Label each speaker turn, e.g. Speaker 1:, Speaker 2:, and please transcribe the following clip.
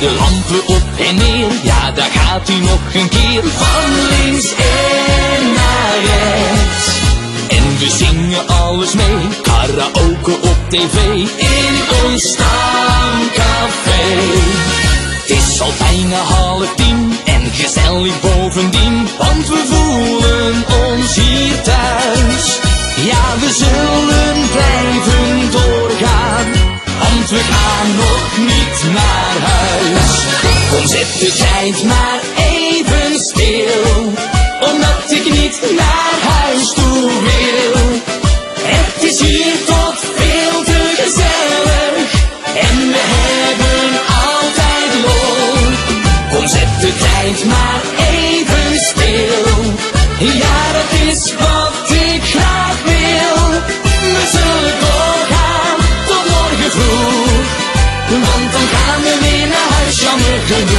Speaker 1: De lampen op en neer, ja daar gaat hij nog een keer. Van links en naar rechts. En we zingen alles mee, karaoke op tv, in ons stamcafé. Het is al bijna half tien en gezellig bovendien, want we voelen ons hier thuis. Ja, we zullen gaan nog niet naar huis. Kom, zet de tijd maar even stil, omdat ik niet naar huis toe wil. Het is hier toch veel te gezellig en we hebben altijd lol. Kom, zet de tijd maar even stil. Ja, do